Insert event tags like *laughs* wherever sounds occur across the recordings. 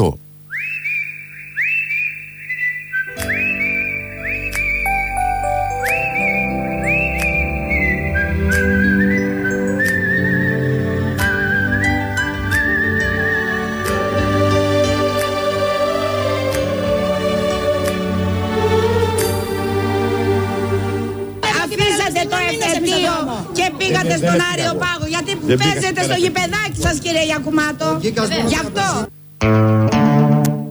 αυτό. Αφήσατε το F2 και πήγατε στον Άριο Πάγο. Γιατί παίζετε στο γηπεδάκι σας κύριε Γιακουμάτο. Γι' αυτό.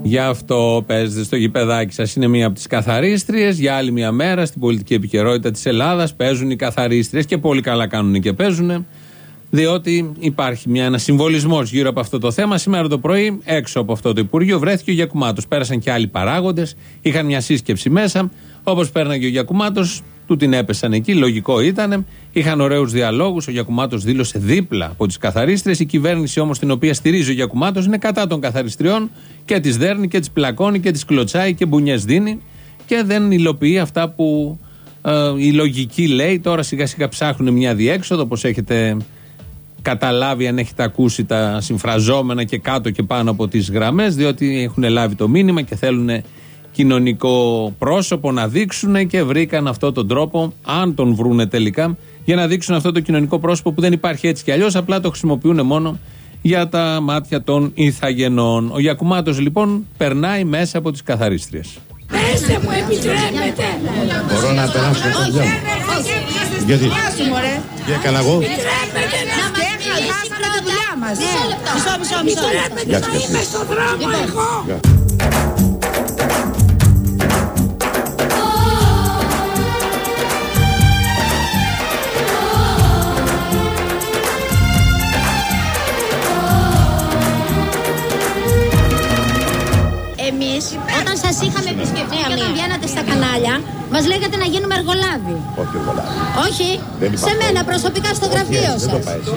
Γι' αυτό παίζετε στο γηπεδάκι σας. Είναι μία από τις καθαρίστριες. Για άλλη μία μέρα στην πολιτική επικαιρότητα της Ελλάδας παίζουν οι καθαρίστριες και πολύ καλά κάνουν και παίζουν. Διότι υπάρχει μια, ένας συμβολισμός γύρω από αυτό το θέμα. Σήμερα το πρωί, έξω από αυτό το Υπουργείο, βρέθηκε ο Γιακουμάτος. Πέρασαν και άλλοι παράγοντες, είχαν μια σύσκεψη μέσα. Όπως πέρναγε ο Γιακουμάτος, του την έπεσαν εκεί. Λογικό ήταν. Είχαν ωραίους διαλόγους. Ο Γιακουμάτος δήλωσε δίπλα από τις καθαρίστριε. Η κυβέρνηση όμως την οποία στηρίζει ο Γιακουμάτος είναι κατά των καθαριστριών και τις δέρνει και τις πλακώνει και τις κλωτσάει και μπουνιές δίνει και δεν υλοποιεί αυτά που ε, η λογική λέει. Τώρα σιγά σιγά ψάχνουν μια διέξοδο όπω έχετε καταλάβει αν έχετε ακούσει τα συμφραζόμενα και κάτω και πάνω από τις γραμμές διότι έχουν λάβει το μήνυμα και θέλουν κοινωνικό πρόσωπο να δείξουν και βρήκαν αυτόν τον τρόπο, αν τον βρούνε τελικά, για να δείξουν αυτό το κοινωνικό πρόσωπο που δεν υπάρχει έτσι κι αλλιώς, απλά το χρησιμοποιούν μόνο για τα μάτια των ηθαγενών. Ο Γιακουμάτος λοιπόν περνάει μέσα από τις καθαρίστριες. Πέστε μου επιτρέπετε. Μπορώ να περάσω το δουλειά μου. Γιατί, τι έκανα εγώ. Επιτρέπετε να και χάσαμε τη δουλειά μας. Μισό, μισό, μισό. Γεια Επιτρέπετε σας. να είμαι στο δρόμο εγώ. Σας είχαμε επισκεφτεί και όταν βγαίνατε στα κανάλια μας λέγατε να γίνουμε εργολάβοι. Όχι, εργολάβη. Όχι, Δεν σε υπάρχει. μένα προσωπικά στο γραφείο Δεν το σας. πάει εσύ.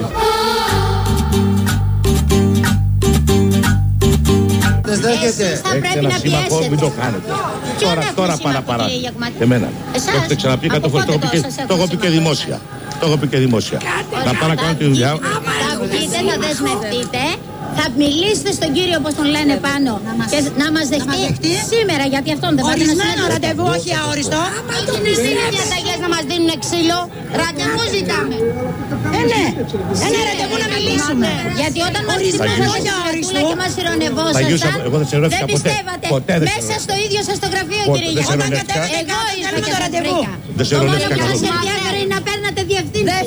Εσείς θα Έχετε πρέπει ένα να σήμα κόμμα, μην το πιέσετε. κάνετε. Ποιον Τώρα, έχουμε τώρα σήμα, παρά παρά. κύριε Γιακουμάτη; Εμένα. Εσάς; Το έχετε ξαναπεί Από εκατό φορές. Το έχω πότε πει και- το σας το έχω πει έχω και σήμα; δημόσια. Το έχω πει και δημόσια. Να πάω να κάνω τη δουλειά. Θα βγείτε, θα δεσμευτείτε, θα μιλήσετε στον κύριο όπως τον λένε πάνω και να μας δεχτεί σήμερα γιατί αυτόν δεν πάτε να Ορισμένο συναντήσετε. ραντεβού, όχι αόριστο. Είναι στις διαταγές να μας δίνουν ξύλο, ραντεβού ζητάμε. Ε, ναι. Ένα ραντεβού να μιλήσουμε. Γιατί όταν μας Ορισμένο, ξυπνούσατε όχι στην αόριστο. Ατούλα και μας Θα ηρωνευόσασταν, γιούσα, εγώ δεν σε ειρωνεύτηκα δεν ποτέ. πιστεύατε. Ποτέ δεν σε Μέσα ειρωνεύτηκα. στο ίδιο σας το γραφείο Ποτέ κύριε δεν σε Γιώργο. ειρωνεύτηκα. Εγώ ήρθα Θέλουμε και το σας ραντεβού. βρήκα. Δεν σε Το μόνο ειρωνεύτηκα που μας καθόλου. ενδιαφέρει είναι να παίρνατε διευθύνσεις.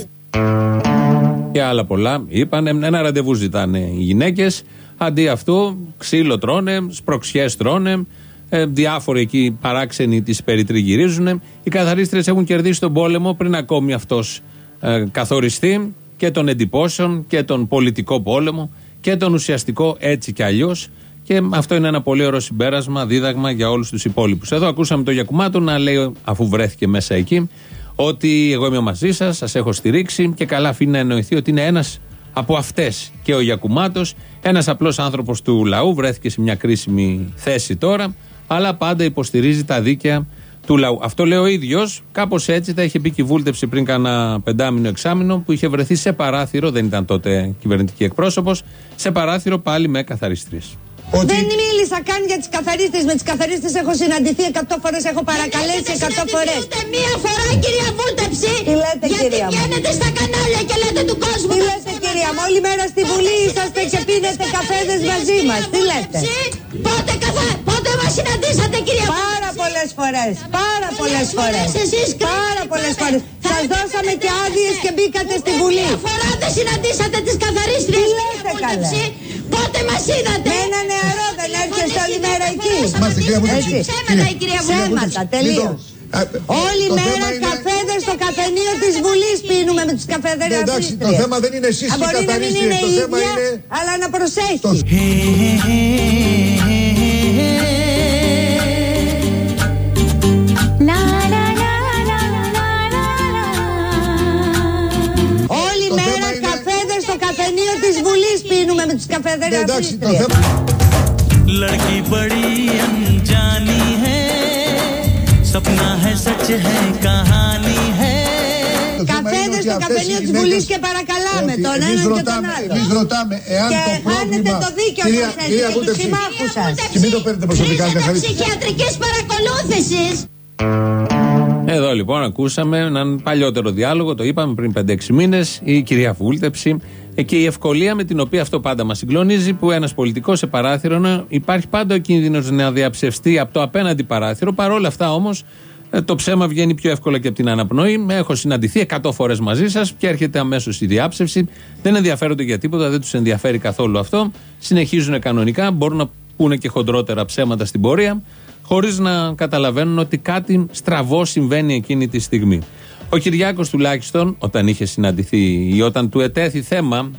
Και άλλα πολλά. Είπαν ένα ραντεβού ζητάνε οι γυναίκες. Αντί αυτού, ξύλο τρώνε, σπροξιές τρώνε. Ε, διάφοροι εκεί παράξενοι τις περιτριγυρίζουν. Οι καθαρίστρε έχουν κερδίσει τον πόλεμο πριν ακόμη αυτός ε, καθοριστεί και των εντυπώσεων και τον πολιτικό πόλεμο και τον ουσιαστικό έτσι κι αλλιώς. Και αυτό είναι ένα πολύ ωραίο συμπέρασμα, δίδαγμα για όλους τους υπόλοιπους. Εδώ ακούσαμε τον Γιακουμάτο να λέει, αφού βρέθηκε μέσα εκεί, ότι εγώ είμαι μαζί σας, σας έχω στηρίξει και καλά αφήνει να εννοηθεί ότι είναι ένας από αυτές. Και ο Γιακουμάτος, ένας απλός άνθρωπος του λαού, βρέθηκε σε μια κρίσιμη θέση τώρα, αλλά πάντα υποστηρίζει τα δίκαια του λαού. Αυτό λέει ο ίδιος, κάπως έτσι τα είχε πει και η βούλτεψη πριν κάνα πεντάμινο εξάμινο, που είχε βρεθεί σε παράθυρο, δεν ήταν τότε κυβερνητική εκπρόσωπος, σε παράθυρο πάλι με καθαρίστριε. Δεν μίλησα καν για τις καθαρίστες. Με τις καθαρίστες έχω συναντηθεί 100 φορές, έχω παρακαλέσει 100 φορές. Ούτε μία φορά κυρία Βούλτεψη. Τι λέτε, γιατί κυρία μου; βγαίνετε στα κανάλια και λέτε του κόσμου. Τι λέτε, κυρία μου, όλη μέρα στη Βουλή είσαστε και πίνετε καφέδες μαζί μας. Τι λέτε; Πότε, καθα... Πότε μας συναντήσατε κυρία Πάρα πολλές φορές. Πάρα πολλές φορές. εσείς Πάρα πολλές φορές. Σας δώσαμε και άδειες και μπήκατε στη Βουλή. Μία φορά δεν συναντήσατε τις καθαρίστριες. Τι λέτε, καλέ; Πότε μας είδατε; Με ένα νεαρό δεν έρχεστε όλη μέρα εκεί. Είμαστε, κυρία Βούλτεψη. Έτσι. Ψέματα η κυρία Βούλτεψη. Ψέματα, τελείως. Α, Όλη το μέρα θέμα είναι- καφέδες στο καφενείο της Βουλής πίνουμε με τους καφεδέρε. Ναι, εντάξει, το θέμα δεν είναι εσείς οι Μπορεί να μην καθαρίστριες, είναι το η θέμα ίδια, είναι αλλά να προσέχεις. το Όλη Το μέρα θέμα είναι- καφέδες στο καφενείο της Βουλής πίνουμε με τους Ναι, καφεδέρε. εντάξει, το θέμα लड़की बड़ी अनजानी है सपना है सच है कहानी है το θέμα είναι Καφέδε ότι στο αυτές καφενείο οι της γυναίκες- Βουλής και παρακαλάμε ότι τον εμείς έναν και τον ρωτάμε- άλλο. Εμείς ρωτάμε εάν Και το χάνετε πρόβλημα... το δίκιο Κυρία- σας, κυρία και τους Βούτεψη, συμμάχους σας. Και μην το παίρνετε προσωπικά, Χρήζετε καθαρή. ψυχιατρικής παρακολούθησης. Εδώ λοιπόν ακούσαμε έναν παλιότερο διάλογο, το είπαμε πριν 5-6 μήνε, η κυρία Βούλτεψη ε, και η ευκολία με την οποία αυτό πάντα μας συγκλονίζει, που ένας πολιτικός σε παράθυρο να υπάρχει πάντα ο κίνδυνος να διαψευστεί από το απέναντι παράθυρο. Παρ' όλα αυτά όμως το ψέμα βγαίνει πιο εύκολα και από την αναπνοή. Έχω συναντηθεί 100 φορές μαζί σας και έρχεται αμέσως η διάψευση. Δεν ενδιαφέρονται για τίποτα, δεν τους ενδιαφέρει καθόλου αυτό. Συνεχίζουν κανονικά, μπορούν να πούνε και χοντρότερα ψέματα στην πορεία χωρίς να καταλαβαίνουν ότι κάτι στραβό συμβαίνει εκείνη τη στιγμή. Ο Κυριάκος τουλάχιστον, όταν είχε συναντηθεί ή όταν του ετέθη θέμα,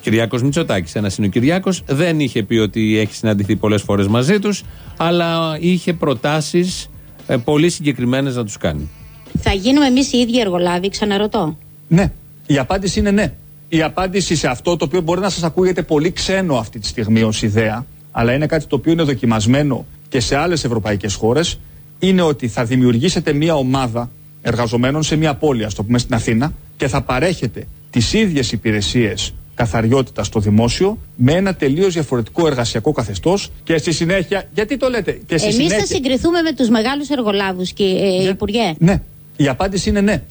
Κυριάκος Μητσοτάκης, ένας είναι ο Κυριάκος, δεν είχε πει ότι έχει συναντηθεί πολλές φορές μαζί τους, αλλά είχε προτάσεις πολύ συγκεκριμένες να τους κάνει. Θα γίνουμε εμείς οι ίδιοι εργολάβοι, ξαναρωτώ. Ναι. Η απάντηση είναι ναι. Η απάντηση σε αυτό το οποίο μπορεί να σας ακούγεται πολύ ξένο αυτή τη στιγμή ως ιδέα, αλλά είναι κάτι το οποίο είναι δοκιμασμένο και σε άλλες ευρωπαϊκές χώρες, είναι ότι θα δημιουργήσετε μια ομάδα εργαζομένων σε μια πόλη, ας το πούμε στην Αθήνα, και θα παρέχεται τις ίδιες υπηρεσίες καθαριότητας στο δημόσιο με ένα τελείως διαφορετικό εργασιακό καθεστώς και στη συνέχεια. Γιατί το λέτε, και στη Εμείς συνέχεια. Εμεί θα συγκριθούμε με τους μεγάλους εργολάβους, ε, Υπουργέ. Ναι. Η απάντηση είναι ναι.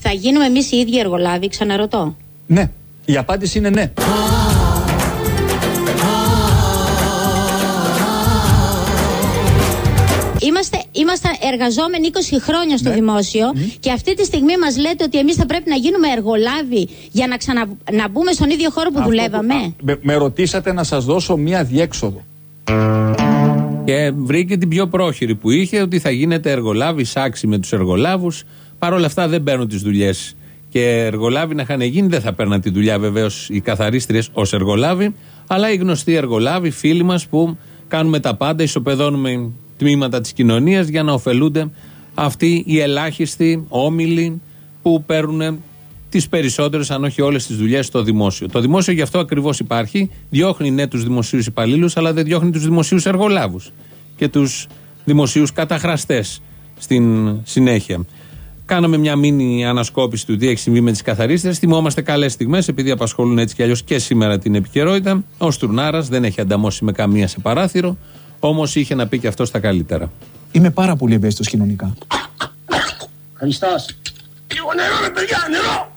Θα γίνουμε εμείς οι ίδιοι εργολάβοι, ξαναρωτώ; Ναι. Η απάντηση είναι ναι. Είμαστε, είμαστε εργαζόμενοι 20 χρόνια στο δημόσιο και αυτή τη στιγμή μας λέτε ότι εμείς θα πρέπει να γίνουμε εργολάβοι για να, ξανα, να μπούμε στον ίδιο χώρο που Αυτό δουλεύαμε. α, με, με ρωτήσατε να σας δώσω μία διέξοδο. Και βρήκε την πιο πρόχειρη που είχε ότι θα γίνεται εργολάβη, σάξη με τους εργολάβους. Παρ' όλα αυτά δεν παίρνουν τις δουλειές. Και εργολάβοι να είχαν γίνει, δεν θα παίρναν τη δουλειά βεβαίως οι καθαρίστριες ως εργολάβοι, αλλά οι γνωστοί εργολάβοι, φίλοι μας που κάνουμε τα πάντα, ισοπεδώνουμε τμήματα της κοινωνίας για να ωφελούνται αυτοί οι ελάχιστοι όμιλοι που παίρνουν τις περισσότερες, αν όχι όλες τις δουλειές στο δημόσιο. Το δημόσιο γι' αυτό ακριβώς υπάρχει. Διώχνει ναι τους δημοσίους υπαλλήλους, αλλά δεν διώχνει τους δημοσίους εργολάβους και τους δημοσίους καταχραστές στην συνέχεια. Κάναμε μια μήνυ ανασκόπηση του τι έχει συμβεί με τις καθαρίστρες. Θυμόμαστε καλές στιγμές, επειδή απασχολούν έτσι κι αλλιώς και σήμερα την επικαιρότητα. Ο Στουρνάρας δεν έχει ανταμώσει με καμία σε παράθυρο, όμως είχε να πει και αυτό τα καλύτερα. Είμαι πάρα πολύ ευαίσθητος κοινωνικά. Χριστός.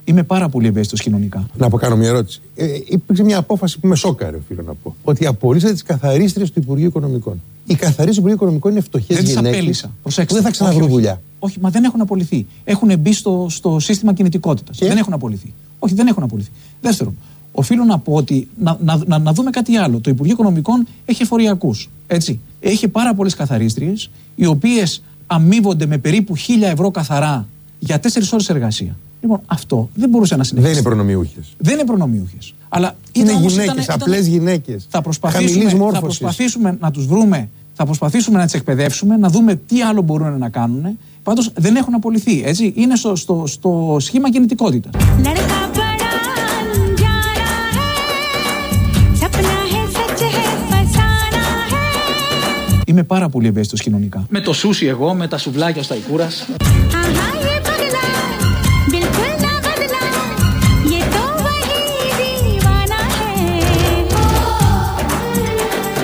Είμαι πάρα πολύ ευαίσθητος κοινωνικά. Να κάνω μια ερώτηση. Ε, υπήρξε μια απόφαση που με σόκαρε, οφείλω να πω. Ότι απολύσατε τι καθαρίστριε του Υπουργείου Οικονομικών. Οι καθαρίστριες του Υπουργείου Οικονομικών είναι φτωχές Δεν τις γυναίκες. απέλησα. Προσέξτε. Δεν θα ξαναβρούν Όχι, όχι. δουλειά. Όχι, μα δεν έχουν απολυθεί. Έχουν μπει στο, στο σύστημα κινητικότητας. Και; Δεν έχουν απολυθεί. Όχι, δεν έχουν απολυθεί. Δεύτερον, οφείλω να πω ότι να, να, να, να δούμε κάτι άλλο. Το Υπουργείο Οικονομικών έχει εφοριακούς. Έτσι. Έχει πάρα πολλές καθαρίστριες, οι οποίες αμείβονται με περίπου 1000 ευρώ καθαρά για 4 ώρες εργασία. Λοιπόν, αυτό δεν μπορούσε να Δεν συνεχίσει. είναι προνομιούχες. Δεν είναι προνομιούχες. Αλλά Είναι όμως γυναίκες, ήταν- ήταν- απλέ γυναίκες. θα προσπαθήσουμε, Χαμηλής θα μόρφωσης. προσπαθήσουμε να τους βρούμε, θα προσπαθήσουμε να τις εκπαιδεύσουμε, να δούμε τι άλλο μπορούν να κάνουν. Πάντως δεν έχουν απολυθεί, έτσι. Είναι στο, στο, στο σχήμα κινητικότητας. είμαι πάρα πολύ ευαίσθητος κοινωνικά. Με το σούσι εγώ, με τα σουβλάκια στα Οικούρα.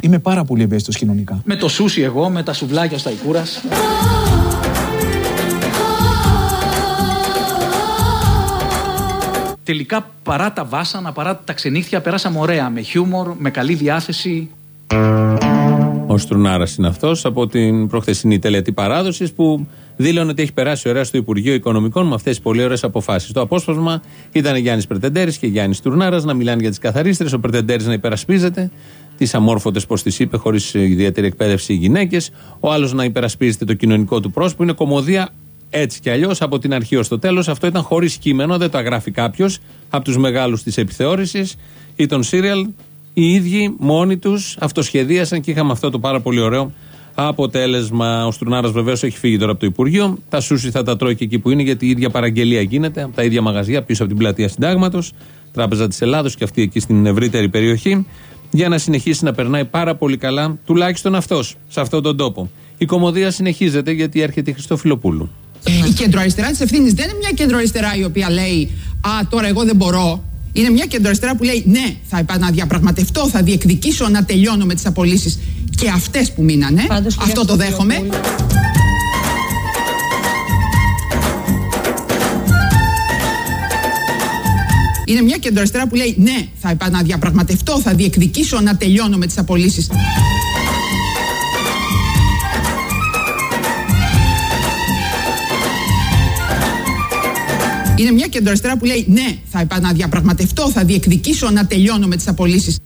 Είμαι πάρα πολύ ευαίσθητος κοινωνικά. Με το σούσι εγώ, με τα σουβλάκια στα Οικούρα. Τελικά παρά τα βάσανα, παρά τα ξενύχτια, περάσαμε ωραία. Με χιούμορ, με καλή διάθεση. Ο Στρουνάρας είναι αυτός από την προχθεσινή τελετή παράδοσης που δήλωνε ότι έχει περάσει ωραία στο Υπουργείο Οικονομικών με αυτές τις πολύ ωραίες αποφάσεις. Το απόσπασμα ήταν Γιάννης Πρετεντέρης και Γιάννης Στουρνάρα να μιλάνε για τις καθαρίστρες, ο Πρετεντέρης να υπερασπίζεται τις αμόρφωτες, πώ τις είπε, χωρίς ιδιαίτερη εκπαίδευση οι γυναίκες. Ο άλλος να υπερασπίζεται το κοινωνικό του πρόσωπο. Είναι κομμωδία έτσι κι αλλιώς από την αρχή ως το τέλος. Αυτό ήταν χωρίς κείμενο, δεν το αγράφει κάποιος από τους μεγάλους της επιθεώρησης ή των σύριαλ. Οι ίδιοι μόνοι τους αυτοσχεδίασαν και είχαμε αυτό το πάρα πολύ ωραίο αποτέλεσμα. Ο Στρουνάρας βεβαίως έχει φύγει τώρα από το Υπουργείο. Τα σούσι θα τα τρώει και εκεί που είναι, γιατί η ίδια παραγγελία γίνεται από τα ίδια μαγαζιά πίσω από την πλατεία Συντάγματος, Τράπεζα της Ελλάδος και αυτή εκεί στην ευρύτερη περιοχή. για να συνεχίσει να περνάει πάρα πολύ καλά, τουλάχιστον αυτός, σε αυτόν τον τόπο. Η κομμωδία συνεχίζεται γιατί έρχεται η Χριστοφιλοπούλου. Η κεντροαριστερά της ευθύνης δεν είναι μια κεντροαριστερά η οποία λέει Α, τώρα εγώ δεν μπορώ. Είναι μια κεντροαριστερά που λέει Ναι, θα επαναδιαπραγματευτώ, θα διεκδικήσω να τελειώνω με τις απολύσεις και αυτές που μείνανε. Αυτό το δέχομαι. Είναι μια κεντροαριστερά που λέει Ναι, θα επαναδιαπραγματευτώ, θα διεκδικήσω να τελειώνω με τις απολύσεις. Είναι μια κεντροαριστερά που λέει ναι, θα επαναδιαπραγματευτώ, θα διεκδικήσω να τελειώνω με τις απολύσεις.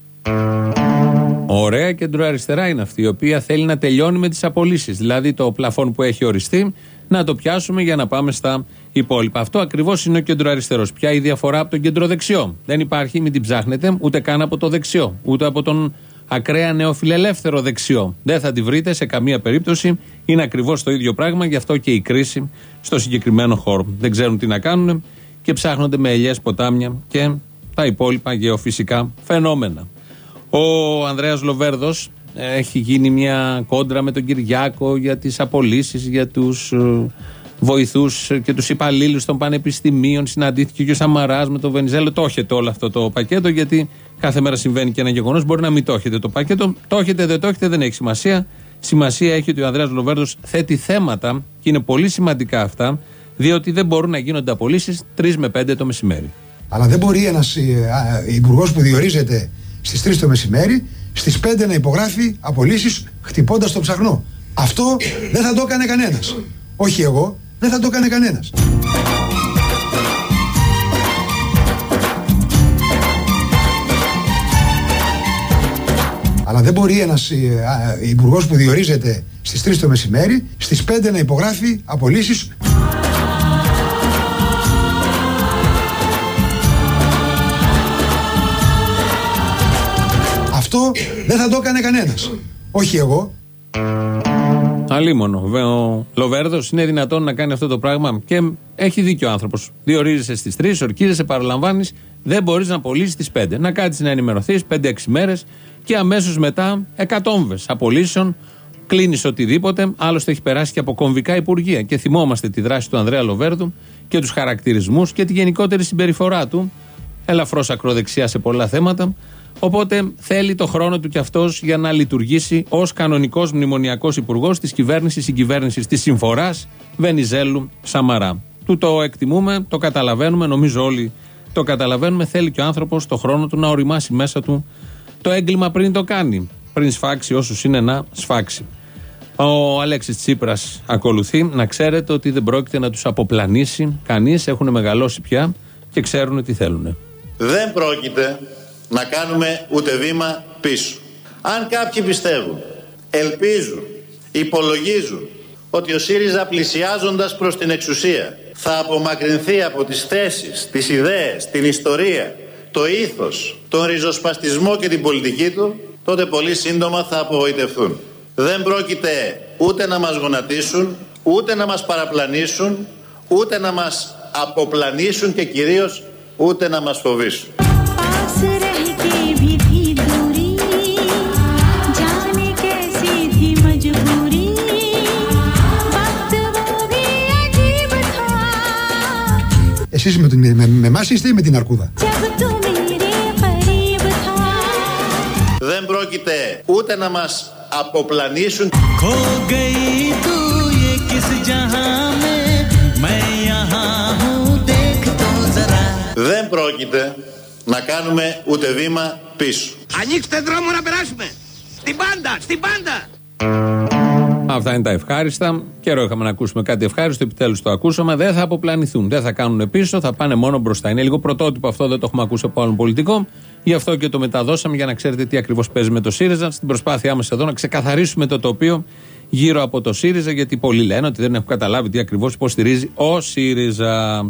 Ωραία κεντροαριστερά είναι αυτή, η οποία θέλει να τελειώνει με τις απολύσεις. Δηλαδή το πλαφόν που έχει οριστεί να το πιάσουμε για να πάμε στα υπόλοιπα. Αυτό ακριβώς είναι ο κεντροαριστερός. Ποια η διαφορά από τον κεντροδεξιό; Δεν υπάρχει, μην την ψάχνετε, ούτε καν από το δεξιό, ούτε από τον ακραία νεοφιλελεύθερο δεξιό. Δεν θα τη βρείτε σε καμία περίπτωση. Είναι ακριβώς το ίδιο πράγμα, γι' αυτό και η κρίση στο συγκεκριμένο χώρο. Δεν ξέρουν τι να κάνουν και ψάχνονται με ελιές ποτάμια και τα υπόλοιπα γεωφυσικά φαινόμενα. Ο Ανδρέας Λοβέρδος έχει γίνει μια κόντρα με τον Κυριάκο για τις απολύσεις, για τους ε, βοηθούς και τους υπαλλήλους των πανεπιστημίων. Συναντήθηκε και ο Σαμαράς με τον Βενιζέλο. Το έχετε όλο αυτό το πακέτο γιατί κάθε μέρα συμβαίνει και ένα γεγονός. Μπορεί να μην το έχετε το πακέτο. Το έχετε, δεν το έχετε, δεν έχει σημασία. Σημασία έχει ότι ο Ανδρέας Λοβέρδος θέτει θέματα και είναι πολύ σημαντικά αυτά διότι δεν μπορούν να γίνονται απολύσεις 3 με 5 το μεσημέρι. Αλλά δεν μπορεί ένας υπουργός που διορίζεται στις 3 το μεσημέρι, στις 5 να υπογράφει απολύσεις χτυπώντας το ψαχνό. Αυτό δεν θα το έκανε κανένας. Όχι εγώ, δεν θα το έκανε κανένας. Αλλά δεν μπορεί ένας υπουργός που διορίζεται στις 3 το μεσημέρι, στις 5 να υπογράφει απολύσεις Αυτό δεν θα το έκανε κανένας. Όχι εγώ. Αλίμονο. Ο Λοβέρδος είναι δυνατόν να κάνει αυτό το πράγμα; Και έχει δίκιο ο άνθρωπος. Διορίζεσαι στις 3, ορκίζεσαι, παραλαμβάνεις, δεν μπορείς να απολύσεις στι 5. Να κάτσεις να ενημερωθείς 5-6 μέρες και αμέσως μετά εκατόμβες απολύσεων. Κλείνει οτιδήποτε. Άλλωστε έχει περάσει και από κομβικά υπουργεία. Και θυμόμαστε τη δράση του Ανδρέα Λοβέρδου και τους χαρακτηρισμούς και τη γενικότερη συμπεριφορά του. Ελαφρώς ακροδεξιά σε πολλά θέματα. Οπότε θέλει το χρόνο του κι αυτός για να λειτουργήσει ως κανονικός μνημονιακός υπουργός της κυβέρνησης συγκυβέρνησης της Συμφοράς Βενιζέλου Σαμαρά. Του το εκτιμούμε, το καταλαβαίνουμε, νομίζω όλοι το καταλαβαίνουμε. Θέλει και ο άνθρωπος το χρόνο του να οριμάσει μέσα του το έγκλημα πριν το κάνει. Πριν σφάξει όσους είναι να σφάξει. Ο Αλέξης Τσίπρας ακολουθεί. Να ξέρετε ότι δεν πρόκειται να τους αποπλανήσει κανείς. Έχουν μεγαλώσει πια και ξέρουν τι θέλουν. Δεν πρόκειται να κάνουμε ούτε βήμα πίσω. Αν κάποιοι πιστεύουν, ελπίζουν, υπολογίζουν ότι ο ΣΥΡΙΖΑ πλησιάζοντας προς την εξουσία θα απομακρυνθεί από τις θέσεις, τις ιδέες, την ιστορία, το ήθος, τον ριζοσπαστισμό και την πολιτική του, τότε πολύ σύντομα θα απογοητευτούν. Δεν πρόκειται ούτε να μας γονατίσουν, ούτε να μας παραπλανήσουν, ούτε να μας αποπλανήσουν και κυρίως ούτε να μας φοβήσουν. Εσείς με, με, με είστε ή με την Αρκούδα; να μας αποπλανήσουν. Δεν πρόκειται να κάνουμε ούτε βήμα πίσω. Ανοίξτε δρόμο να περάσουμε. Στην πάντα, στην πάντα. Αυτά είναι τα ευχάριστα. Καιρό είχαμε να ακούσουμε κάτι ευχάριστο. Επιτέλους το ακούσαμε. Δεν θα αποπλανηθούν. Δεν θα κάνουν πίσω. Θα πάνε μόνο μπροστά. Είναι λίγο πρωτότυπο αυτό. Δεν το έχουμε ακούσει από άλλον πολιτικό. Γι' αυτό και το μεταδώσαμε για να ξέρετε τι ακριβώς παίζει με το ΣΥΡΙΖΑ. Στην προσπάθειά μας εδώ να ξεκαθαρίσουμε το τοπίο γύρω από το ΣΥΡΙΖΑ. Γιατί πολλοί λένε ότι δεν έχουν καταλάβει τι ακριβώς υποστηρίζει ο ΣΥΡΙΖΑ.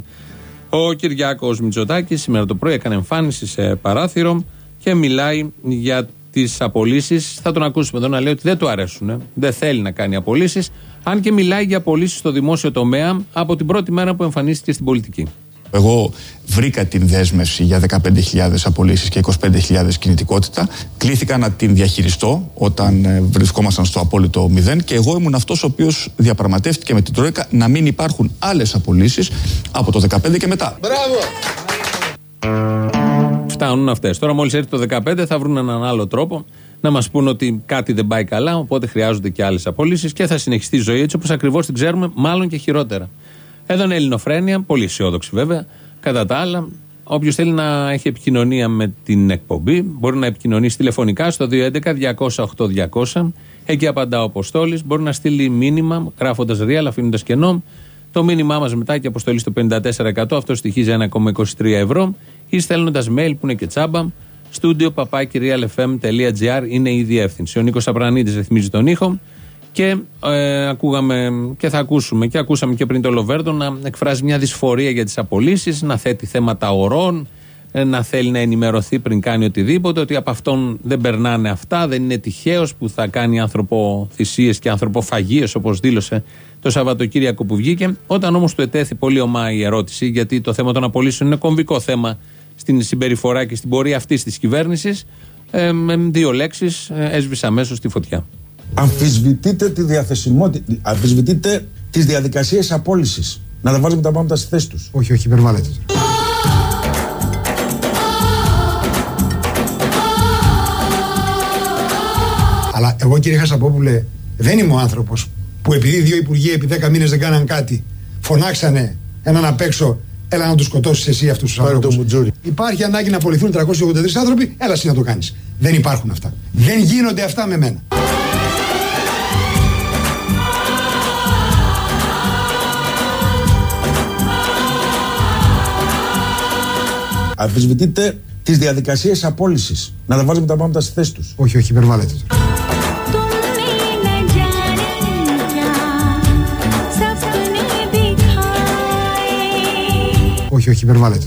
Ο Κυριάκος Μητσοτάκης σήμερα το πρωί έκανε εμφάνιση σε παράθυρο και μιλάει για τις απολύσεις. Θα τον ακούσουμε εδώ να λέει ότι δεν του αρέσουν. Δεν θέλει να κάνει απολύσεις. Αν και μιλάει για απολύσεις στο δημόσιο τομέα από την πρώτη μέρα που εμφανίστηκε στην πολιτική. Εγώ βρήκα την δέσμευση για 15.000 απολύσεις και 25.000 κινητικότητα. Κλήθηκα να την διαχειριστώ όταν ε, βρισκόμασταν στο απόλυτο μηδέν και εγώ ήμουν αυτός ο οποίος διαπραγματεύτηκε με την Τρόικα να μην υπάρχουν άλλες απολύσεις από το 15 και μετά. Μπράβο. Φτάνουν αυτές. Τώρα, μόλις έρθει το 15, θα βρουν έναν άλλο τρόπο να μας πούν ότι κάτι δεν πάει καλά, οπότε χρειάζονται και άλλες απολύσεις και θα συνεχιστεί η ζωή έτσι όπως ακριβώς την ξέρουμε, μάλλον και χειρότερα. Εδώ είναι Ελληνοφρένεια, πολύ αισιόδοξη βέβαια. Κατά τα άλλα, όποιος θέλει να έχει επικοινωνία με την εκπομπή, μπορεί να επικοινωνήσει τηλεφωνικά στο 211-208-200. Εκεί απαντά ο Αποστόλης. Μπορεί να στείλει μήνυμα γράφοντας real, αφήνοντας κενό. Το μήνυμά μας μετά και αποστολή στο 54%, αυτό στοιχίζει 1,23 ευρώ. Ή στέλνοντας mail που είναι και τσάμπα, studio papakirialfm.gr είναι η διεύθυνση. Ο Νίκος Απρανίτη ρυθμίζει τον ήχο. Και ε, ακούγαμε και θα ακούσουμε και ακούσαμε και πριν το Λοβέρδο να εκφράζει μια δυσφορία για τις απολύσεις, να θέτει θέματα ορών, ε, να θέλει να ενημερωθεί πριν κάνει οτιδήποτε, ότι από αυτόν δεν περνάνε αυτά, δεν είναι τυχαίος που θα κάνει ανθρωποθυσίες και ανθρωποφαγίες, όπως δήλωσε το Σαββατοκύριακο που βγήκε. Όταν όμως του ετέθη πολύ ομά η ερώτηση, γιατί το θέμα των απολύσεων είναι κομβικό θέμα στην συμπεριφορά και στην πορεία αυτής της κυβέρνησης, ε, με δύο λέξεις έσβησε αμέσως τη φωτιά. Αμφισβητείτε τη διαθεσιμότητα, αμφισβητείτε τις διαδικασίες απόλυσης. Να τα βάζουμε τα πράγματα στη θέση τους. Όχι, όχι, υπερβάλλεται. Αλλά εγώ κύριε Χασαπόπουλε δεν είμαι ο άνθρωπος που επειδή δύο υπουργοί επί 10 μήνες δεν κάναν κάτι φωνάξανε έναν απ' έξω έλα να τους σκοτώσεις εσύ αυτούς τους ανθρώπους. Υπάρχει ανάγκη να απολυθούν 383 άνθρωποι, έλα εσύ να το κάνεις. Δεν υπάρχουν αυτά. Δεν γίνονται αυτά με μένα. Αμφισβητείτε τις διαδικασίες απόλυσης. Να τα βάζουμε τα πράγματα στη θέση τους. Όχι, όχι, υπερβάλλεται. Όχι, όχι, υπερβάλλεται.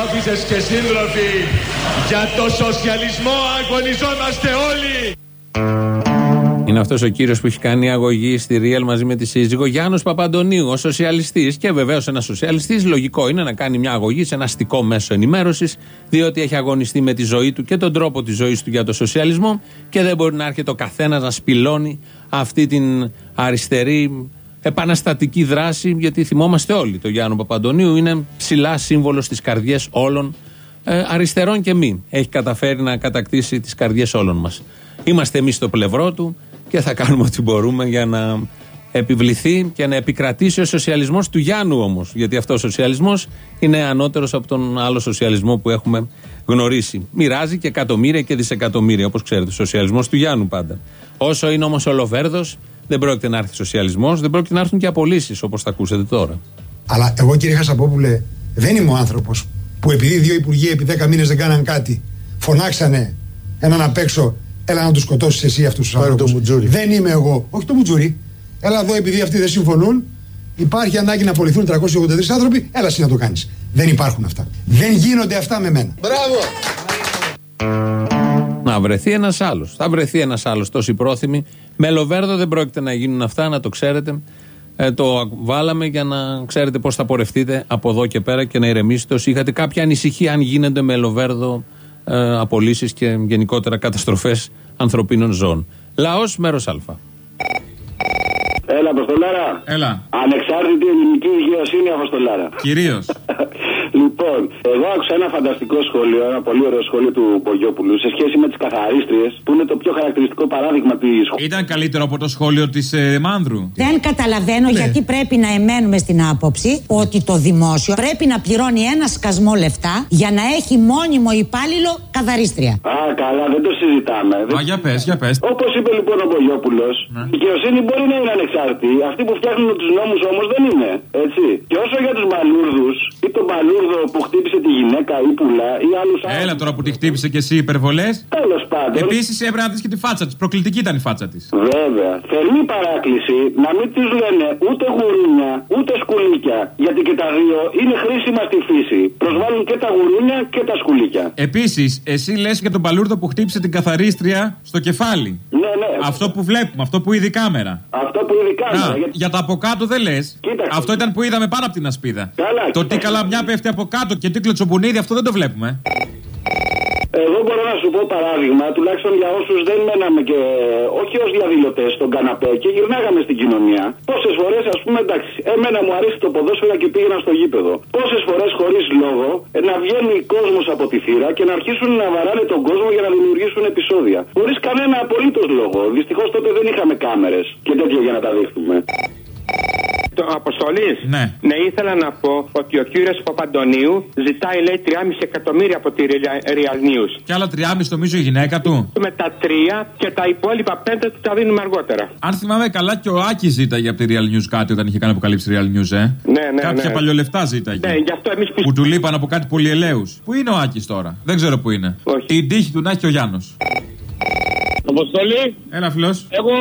Συντρόφισσες και σύντροφοι, για το σοσιαλισμό αγωνιζόμαστε όλοι! Είναι αυτός ο κύριος που έχει κάνει αγωγή στη Real μαζί με τη σύζυγο Γιάννου Παπαντονίου, ο σοσιαλιστής. Και βεβαίως ένας σοσιαλιστής, λογικό είναι να κάνει μια αγωγή σε ένα αστικό μέσο ενημέρωσης, διότι έχει αγωνιστεί με τη ζωή του και τον τρόπο της ζωής του για το σοσιαλισμό και δεν μπορεί να έρχεται ο καθένας να σπηλώνει αυτή την αριστερή επαναστατική δράση, γιατί θυμόμαστε όλοι το Γιάννου Παπαντονίου, είναι ψηλά σύμβολος στι καρδιές όλων, ε, αριστερών και μη. Έχει καταφέρει να κατακτήσει τις καρδιές όλων μας. Είμαστε εμείς στο πλευρό του και θα κάνουμε ό,τι μπορούμε για να επιβληθεί και να επικρατήσει ο σοσιαλισμός του Γιάννου όμως. Γιατί αυτός ο σοσιαλισμός είναι ανώτερος από τον άλλο σοσιαλισμό που έχουμε γνωρίσει. Μοιράζει και εκατομμύρια και δισεκατομμύρια, όπως ξέρετε. Ο σοσιαλισμός του Γιάννου πάντα. Όσο είναι όμως ο Λοβέρδο, δεν πρόκειται να έρθει σοσιαλισμός, δεν πρόκειται να έρθουν και απολύσεις όπως θα ακούσετε τώρα. Αλλά εγώ κύριε Χασαπόπουλε δεν είμαι ο άνθρωπος που επειδή δύο υπουργοί επί 10 μήνες δεν κάναν κάτι φωνάξανε έναν απ' έξω έλα να τους σκοτώσεις εσύ αυτούς τους ανθρώπους. Δεν είμαι εγώ. Όχι το μουτζούρι. Έλα εδώ επειδή αυτοί δεν συμφωνούν υπάρχει ανάγκη να απολυθούν 383 άνθρωποι έλα εσύ να το κάνεις. Δεν υπάρχουν αυτά. Δεν γίνονται αυτά με μένα. Μπράβο. Να βρεθεί ένας άλλος. Θα βρεθεί ένας άλλος τόσοι πρόθυμοι. Με Λοβέρδο δεν πρόκειται να γίνουν αυτά, να το ξέρετε. Ε, το βάλαμε για να ξέρετε πώς θα πορευτείτε από εδώ και πέρα και να ηρεμήσετε όσοι είχατε κάποια ανησυχία αν γίνονται με Λοβέρδο ε, απολύσεις και γενικότερα καταστροφές ανθρωπίνων ζώων. Λαός, μέρος Α. Έλα, Αποστολάρα. Έλα. Ανεξάρτητη ελληνική δικαιοσύνη, Αποστολάρα. Κυρίως. *laughs* Λοιπόν, εγώ άκουσα ένα φανταστικό σχόλιο, ένα πολύ ωραίο σχόλιο του Μπογιόπουλου σε σχέση με τις καθαρίστριε, που είναι το πιο χαρακτηριστικό παράδειγμα τη Ήταν καλύτερο από το σχόλιο της Μάνδρου. Δεν καταλαβαίνω γιατί πρέπει να εμένουμε στην άποψη ότι το δημόσιο πρέπει να πληρώνει ένα σκασμό λεφτά για να έχει μόνιμο υπάλληλο καθαρίστρια. Α, καλά, δεν το συζητάμε. Α, για πες, για πες. Όπως είπε λοιπόν ο Μπογιόπουλος, η δικαιοσύνη μπορεί να είναι ανεξάρτητη. Αυτοί που φτιάχνουν τους νόμους όμως δεν είναι. Έτσι. Και όσο για τους μπαλούρδους ή τον μπαλούρδο που χτύπησε τη γυναίκα ή πουλά ή άλλους Έλα τώρα που τη χτύπησε και εσύ υπερβολές. Τέλος πάντων. Επίσης έπρεπε να δεις και τη φάτσα της. Προκλητική ήταν η φάτσα της. Βέβαια. Θερμή παράκληση να μην του λένε ούτε γουρούνια ούτε σκουλίκια. Γιατί και τα δύο είναι χρήσιμα στη φύση. Προσβάλλουν και τα γουρούνια και τα σκουλίκια. Επίσης, εσύ λες για τον παλούρδο που χτύπησε την καθαρίστρια στο κεφάλι. Ναι, ναι. Αυτό που βλέπουμε, αυτό που είδε η κάμερα. Αυτό που είδε η κάμερα. Να, γιατί- Για τα από κάτω δεν λες. Αυτό ήταν που είδαμε πάνω από την ασπίδα. Καλά, το τι καλά μια πέφτει από κάτω και τι κλωτσομπουνίδι, αυτό δεν το βλέπουμε. Εγώ μπορώ να σου πω παράδειγμα, τουλάχιστον για όσους δεν μέναμε και όχι ως διαδηλωτές στον καναπέ και γυρνάγαμε στην κοινωνία. Πόσες φορές, ας πούμε, εντάξει, εμένα μου αρέσει το ποδόσφαιρο και πήγαινα στο γήπεδο. Πόσες φορές χωρίς λόγο ε, να βγαίνει κόσμος από τη θύρα και να αρχίσουν να βαράνε τον κόσμο για να δημιουργήσουν επεισόδια. Χωρίς κανένα απολύτως λόγο. Δυστυχώς τότε δεν είχαμε κάμερες και τέτοια για να τα δείχνουμε. Το Αποστολής. Ναι. Ναι, ήθελα να πω ότι ο κύριος Παπαντονίου ζητάει, λέει, 3,5 εκατομμύρια από τη Real- Real News. Και άλλα τριάμιση νομίζω η γυναίκα του. Με τα τρία και τα υπόλοιπα πέντε του τα δίνουμε αργότερα. Αν θυμάμαι καλά και ο Άκης ζήταγε από τη Real News κάτι όταν είχε κάνει αποκαλύψει Real News, ε. Ναι, ναι, Κάποια ναι. παλιολεφτά ζήταγε. Ναι, γι' αυτό εμείς Που του λείπαν από κάτι πολυελαίου. Πού είναι ο Άκης τώρα; Δεν ξέρω πού είναι. Την τύχη του να έχει ο Γιάννος. Αποστολή. Έλα, φιλό. Έχω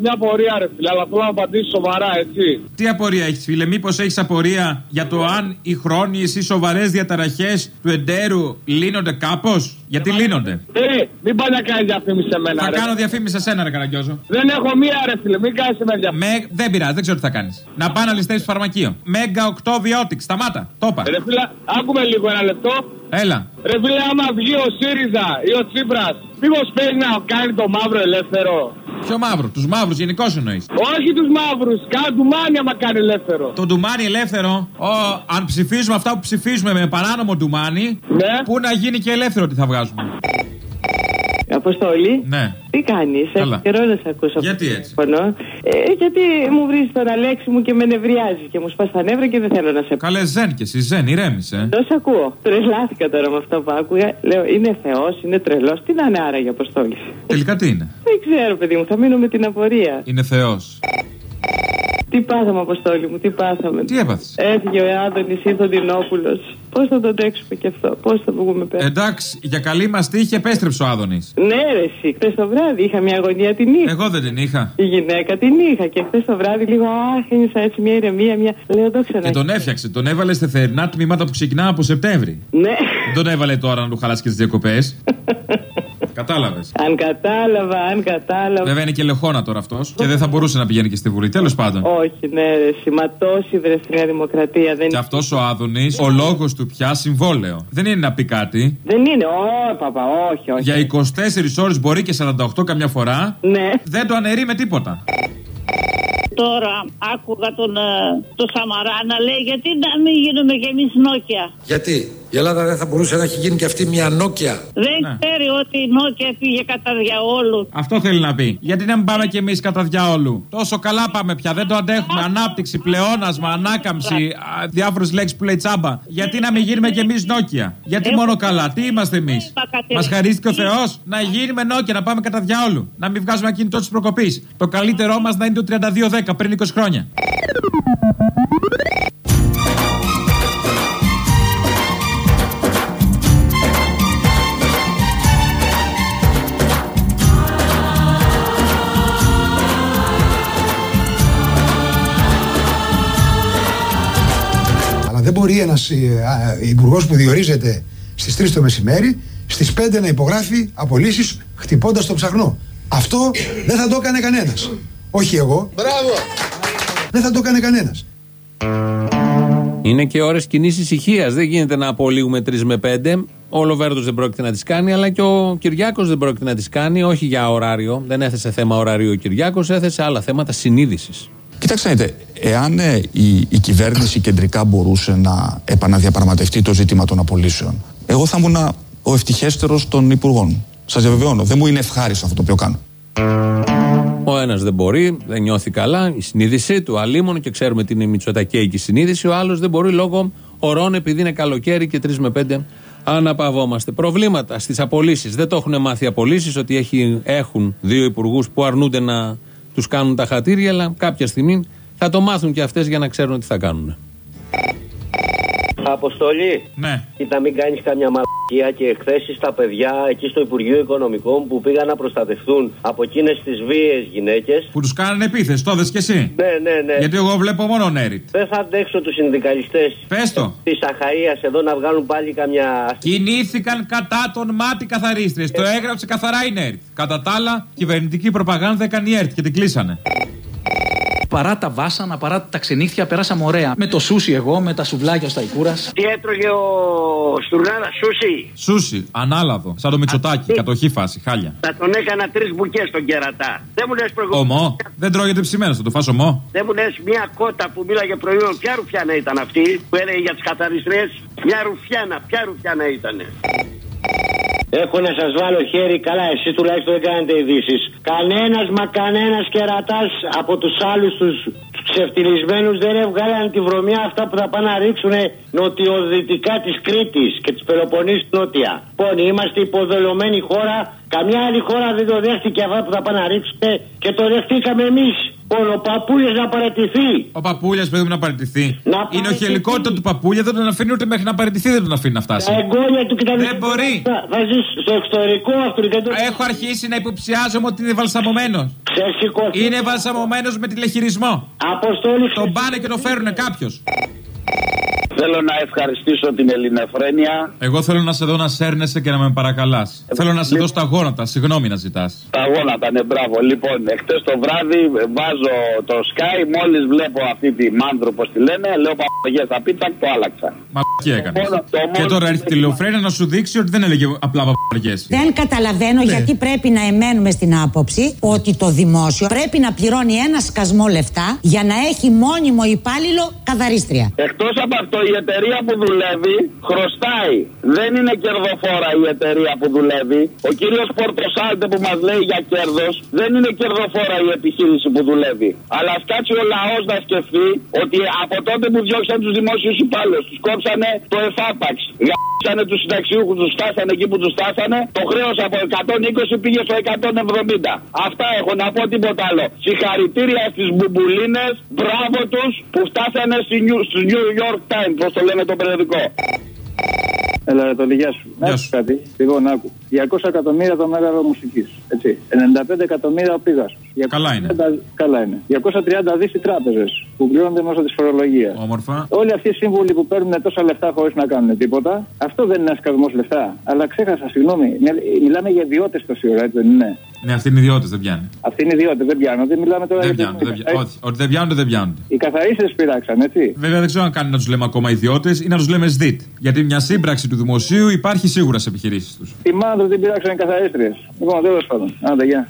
μια πορεία, ρε φίλε, αλλά θέλω να απαντήσω σοβαρά, έτσι. Τι απορία έχεις, φίλε, μήπως έχεις απορία για το αν οι χρόνιε ή σοβαρές διαταραχές του εντέρου λύνονται κάπως; Γιατί λύνονται. Ε, μην πάει να κάνεις διαφήμιση σε μένα. Θα ρε. κάνω διαφήμιση σε σένα, ρε Καραγκιόζο. Δεν έχω μία, ρε φίλε, μην κάνεις σε μένα διαφήμιση. Με... Δεν πειράζει, δεν ξέρω τι θα κάνεις. Να πάω να ληστεύσεις φαρμακείο. Μέγα 8 βιότικ, σταμάτα. Το είπα. Ρε φίλε, άκουμε λίγο ένα λεπτό. Έλα. Ρε φίλε, άμα βγει ο ΣΥΡΙΖΑ ή ο Τσίπρας, μήπως παίζει να κάνει το μαύρο ελεύθερο; Ποιο μαύρο, τους μαύρους γενικώς εννοείς. Όχι τους μαύρους, κάνει ντουμάνι άμα κάνει ελεύθερο. Το ντουμάνι ελεύθερο. Ο, αν ψηφίζουμε αυτά που ψηφίζουμε με παράνομο ντουμάνι, Ναι. πού να γίνει και ελεύθερο τι θα βγάζουμε. Αποστολή. Ναι. Τι κάνεις, Καλά. Έχει καιρό να σε ακούσω. Γιατί έτσι; Πονώ. Ε, γιατί μου βρίζεις τον Αλέξη μου και με νευριάζει και μου σπάς τα νεύρα και δεν θέλω να σε Καλέ ζεν και εσύ, ζεν, ηρέμησε. Δεν σε ακούω. Τρελάθηκα τώρα με αυτό που άκουγα. Λέω είναι Θεός, είναι τρελός. Τι να είναι άραγε Αποστόλης; Τελικά τι είναι; Δεν ξέρω, παιδί μου, θα μείνω με την απορία. Είναι Θεός. Τι πάθαμε, Αποστόλη μου, τι πάθαμε. Τι έπαθες; Έφυγε ο Άδωνη, ήρθε ο Ντινόπουλο. Πώς θα το τρέξουμε και αυτό, πώς θα βγούμε πέρα; Εντάξει, για καλή μας τύχη επέστρεψε ο Άδωνης. Ναι, ρε, εσύ. Χθες το βράδυ είχα μια αγωνία την είχα. Εγώ δεν την είχα. Η γυναίκα την είχα και χθες το βράδυ λίγο αχ, ένιωσα έτσι μια ηρεμία, μια. Λέω το ξανά. Και τον έφτιαξε. Τον έβαλε σε θερινά τμήματα που ξεκινά από Σεπτέμβρη. Ναι. Δεν τον έβαλε τώρα να του χαλάσει και τις διακοπές. *laughs* Κατάλαβες. Αν κατάλαβα, αν κατάλαβα. Βέβαια είναι και λεχόνα τώρα αυτός και δεν θα μπορούσε να πηγαίνει και στη Βουλή. Τέλος πάντων. Όχι, ναι, ρε, σηματώσει βρε στη Νέα Δημοκρατία. Δεν... Και αυτός ο Άδωνης, ο λόγος του πια συμβόλαιο. Δεν είναι να πει κάτι. δεν είναι, Ω, παπα, όχι, όχι. Για 24 ώρες μπορεί και 48 καμιά φορά. Ναι. Δεν το αναιρεί με τίποτα. Τώρα άκουγα τον, ε, τον Σαμαρά να λέει γιατί να μην γίνουμε κι εμείς Νόκια. Γιατί; Η Ελλάδα δεν θα μπορούσε να έχει γίνει και αυτή μια νόκια. Δεν ξέρει ότι η Νόκια πήγε κατά διαόλου. Αυτό θέλει να πει. Γιατί να μην πάμε κι εμείς κατά διαόλου; Τόσο καλά πάμε πια. Δεν το αντέχουμε. Ανάπτυξη, πλεόνασμα, ανάκαμψη, διάφορες λέξεις που λέει τσάμπα. Γιατί να μην γίνουμε κι εμείς Νόκια. Γιατί μόνο καλά; Τι είμαστε εμείς; Μας χαρίστηκε ο Θεός να γίνουμε Νόκια, να πάμε κατά διαόλου; Να μην βγάζουμε κινητό της προκοπής. Το καλύτερό μας να είναι το 3210 πριν 20 χρόνια. Μπορεί ένας υπουργός που διορίζεται στις 3 το μεσημέρι στις 5 να υπογράφει απολύσεις χτυπώντας το ψαχνό. Αυτό δεν θα το έκανε κανένας. Όχι εγώ. Μπράβο! Δεν θα το έκανε κανένας. Είναι και ώρες κοινή ησυχία. Δεν γίνεται να απολύγουμε 3 με 5. Ο Λοβέρδος δεν πρόκειται να τις κάνει, αλλά και ο Κυριάκος δεν πρόκειται να τις κάνει. Όχι για ωράριο. Δεν έθεσε θέμα ωραρίου ο Κυριάκος, έθεσε άλλα θέματα συνείδησης. Κοιτάξτε, να δείτε, εάν ε, η, η κυβέρνηση κεντρικά μπορούσε να επαναδιαπραγματευτεί το ζήτημα των απολύσεων, εγώ θα ήμουν ο ευτυχέστερος των υπουργών. Σας διαβεβαιώνω, δεν μου είναι ευχάριστο αυτό το οποίο κάνω. Ο ένας δεν μπορεί, δεν νιώθει καλά, η συνείδησή του, αλίμονο και ξέρουμε την είναι η Μητσοτακέικη συνείδηση. Ο άλλος δεν μπορεί λόγω ωρών επειδή είναι καλοκαίρι και 3 με 5 αναπαυόμαστε. Προβλήματα στις απολύσεις. Δεν το έχουν μάθει οι απολύσεις ότι έχει, έχουν δύο υπουργούς που αρνούνται να τους κάνουν τα χατήρια, αλλά κάποια στιγμή θα το μάθουν και αυτές για να ξέρουν τι θα κάνουν. Αποστολή. Ναι. Κοίτα, μην κάνεις καμιά μαλακία και εκθέσεις στα παιδιά εκεί στο Υπουργείο Οικονομικών που πήγαν να προστατευτούν από εκείνες τις βίαιες γυναίκες. Που τους κάνανε επίθεση, το δες κι εσύ; Ναι, ναι, ναι. Γιατί εγώ βλέπω μόνο Νέριτ. Δεν θα αντέξω τους συνδικαλιστές Πες το. της Αχαία εδώ να βγάλουν πάλι καμιά. Κινήθηκαν κατά των μάτι καθαρίστριες. Το έγραψε καθαρά η Νέριτ. Κατά τα άλλα, κυβερνητική προπαγάνδα έκανε η ΕΡΤ και την κλείσανε. Παρά τα βάσανα, παρά τα ξενύχια, περάσαμε ωραία. Με το σούσι εγώ, με τα σουβλάκια στα Ικούρας. Τι έτρωγε ο Στουρνάρα Σούσι; Σούσι, ανάλαδο. Σαν το Μητσοτάκι, κατοχή φάση, χάλια. Θα τον έκανα τρεις μπουκές στον κερατά. Δεν μου λες προηγούμενο. Ομό. Δεν τρώγεται ψημένο, θα το φας ομό. Δεν μου λες μια κότα που μίλαγε προϊόν. Ποια ρουφιάνα ήταν αυτή που έλεγε για τις καθαριστρίε. Μια ρουφιάνα, ποια ρουφιάνα ήταν. Έχω να σας βάλω χέρι καλά, εσεί τουλάχιστον δεν κάνετε ειδήσεις. Κανένας μα κανένας κερατάς από τους άλλους τους ξεφτυλισμένου δεν έβγαλαν τη βρωμιά αυτά που θα πάνε να ρίξουν νοτιοδυτικά της Κρήτης και της Πελοποννήσου νότια. Λοιπόν, είμαστε υποδελωμένη χώρα. Καμιά άλλη χώρα δεν το δέχτηκε αυτά που θα πάνε να ρίξουν και το δεχτήκαμε εμείς. Λοιπόν, ο Παπούλια να παρατηθεί. Ο Παπούλιας πρέπει να παραιτηθεί. Να Είναι οχελικότητα του Παπούλιας, δεν τον αφήνει ούτε μέχρι να παραιτηθεί, δεν τον αφήνει να φτάσει. Τα εγγόνια του και τα Δεν μπορεί. Θα, θα ζήσει στο εξωτερικό αυτό και δεν το. Έχω αρχίσει να υποψιάζομαι ότι είναι βαλσαμωμένος. Ξεσηκωθεί. Είναι βαλσαμωμένος με τηλεχειρισμό. Αποστόλη. Τον πάνε και το φέρουν κάποιος. Θέλω να ευχαριστήσω την Ελληνοφρένεια. Εγώ θέλω να σε δω να σέρνεσαι και να με παρακαλάς. Θέλω να σε δω στα γόνατα, συγγνώμη να ζητάς. Τα γόνατα, ναι, μπράβο. Λοιπόν, εχθές το βράδυ βάζω το Sky, μόλις βλέπω αυτή τη μάνδρο, πώς τη λένε, λέω παπαγιέ θα πει, τάκ, το άλλαξα. Μα τι έκανες. Μόνο- το Και μόνο- τώρα έρθει η τηλεοφρένεια να σου δείξει ότι δεν έλεγε απλά παπαριέ. Δεν καταλαβαίνω γιατί πρέπει να εμένουμε στην άποψη ότι το δημόσιο πρέπει να πληρώνει ένα σκασμό λεφτά για να έχει μόνιμο υπάλληλο καθαρίστρια. Εκτός από αυτό, η εταιρεία που δουλεύει χρωστάει. Δεν είναι κερδοφόρα η εταιρεία που δουλεύει. Ο κύριος Πορτοσάλτε που μας λέει για κέρδος, δεν είναι κερδοφόρα η επιχείρηση που δουλεύει. Αλλά ας κάτσει ο λαός να σκεφτεί ότι από τότε που διώξαν τους δημόσιους υπάλληλους, τους κόψανε το εφάπαξ. Γάψανε τους συνταξιούχους, τους φτάσανε εκεί που τους φτάσανε. Το χρέος από 120 πήγε στο 170. Αυτά έχω να πω τίποτα άλλο. Συγχαρητήρια στις μπουμπουλίνες, μπράβο τους που φτάσανε στη New- στο New York Times, πώς το λένε το περιοδικό. Έλα, ρε, το γεια σου. Να σου κάτι. Λοιπόν, άκου. 200 εκατομμύρια το μέγαρο μουσικής. Έτσι. 95 εκατομμύρια ο πήγας. Καλά είναι. Καλά είναι. 230 δις οι τράπεζες που πληρώνονται μέσω της φορολογίας. Όμορφα. Όλοι αυτοί οι σύμβουλοι που παίρνουν τόσα λεφτά χωρίς να κάνουν τίποτα, αυτό δεν είναι ένας σκασμό λεφτά. Αλλά ξέχασα, συγγνώμη, μι- μιλάμε για ιδιώτες τόση ώρα, έτσι δεν είναι; Ναι, αυτοί είναι ιδιώτες, δεν πιάνει. Αυτοί είναι ιδιώτες, δεν πιάνονται. Μιλάμε τώρα Δεν για πιάνουν, δεν πιάνουν. Όχι, ότι δεν πιάνονται, δεν πιάνονται. Οι καθαρίστε πειράξαν, έτσι. Βέβαια δεν ξέρω αν κάνει να τους λέμε ακόμα ιδιώτες ή να τους λέμε ΣΔΙΤ. Γιατί μια σύμπραξη του δημοσίου υπάρχει σίγουρα σε επιχειρήσεις τους. Τη μάνδρο την πειράξαν οι καθαρίστριες. Λοιπόν, τέλος πάντων. Άντε, γεια.